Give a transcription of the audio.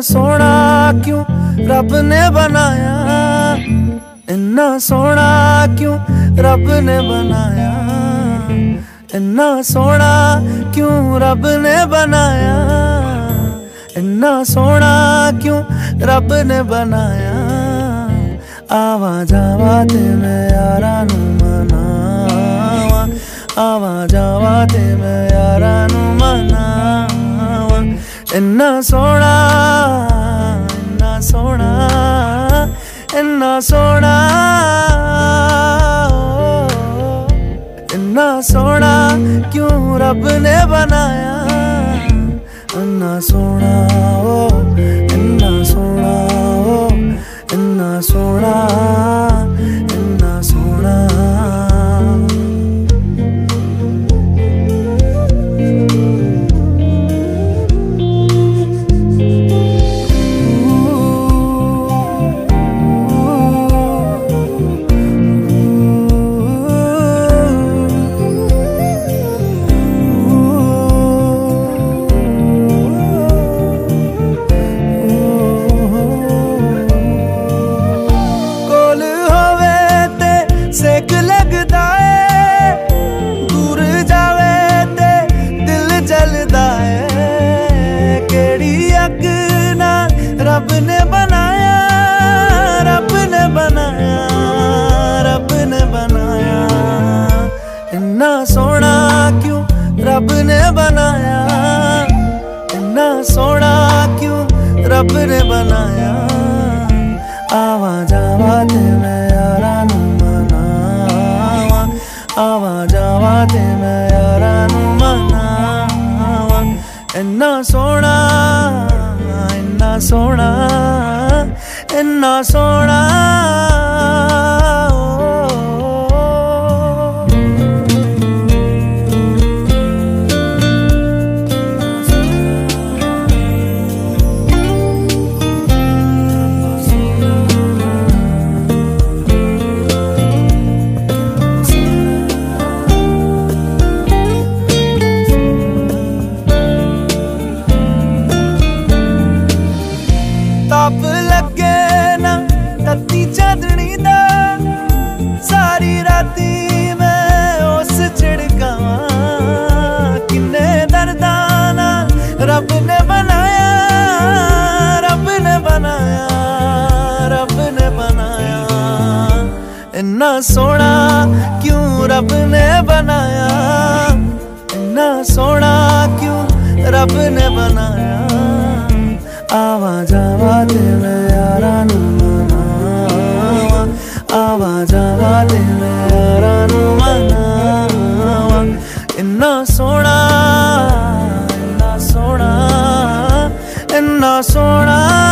सोना क्यों रब ने बनाया? इन्ना सोना क्यों रब ने बनाया? इन्ना सोना क्यों रब ने बनाया? इन्ना सोना क्यों रब ने बनाया? आवा जावा ते मैं यारा नू मनावा। आवा जावा ते मैं यारा नू मनावा। इन्ना सोना इन्ना सोना इन्ना सोना क्यों रब ने बनाया? इन्ना सोना रब ने बनाया, रब ने बनाया, रब ने बनाया। इन्ना सोना क्यों रब ने बनाया? इन्ना सोना क्यों रब ने बनाया? आवा जावा ते मैं यारा नु मनावा, आवा जावा ते मैं ਸੋਹਣਾ ਇੰਨਾ ਸੋਹਣਾ। ਤਪ ਲੱਗੇ ਨਾ ਤੱਤੀ ਚਾਦਣੀ ਦਾ ਸਾਰੀ ਰਾਤੀ ਮੈਂ ਉਸ ਛਿੜਕਾਵਾਂ ਕਿੰਨੇ ਦਰਦਾਂ ਨਾਲ ਰੱਬ ਨੇ ਬਣਾਇਆ ਰੱਬ ਨੇ ਬਣਾਇਆ ਰੱਬ ਨੇ ਬਣਾਇਆ ਇੰਨਾ ਸੋਹਣਾ ਕਿਉਂ ਰੱਬ ਨੇ ਬਣਾਇਆ ਇੰਨਾ ਸੋਹਣਾ ਕਿਉਂ ਰੱਬ ਨੇ ਬਣਾਇਆ सोना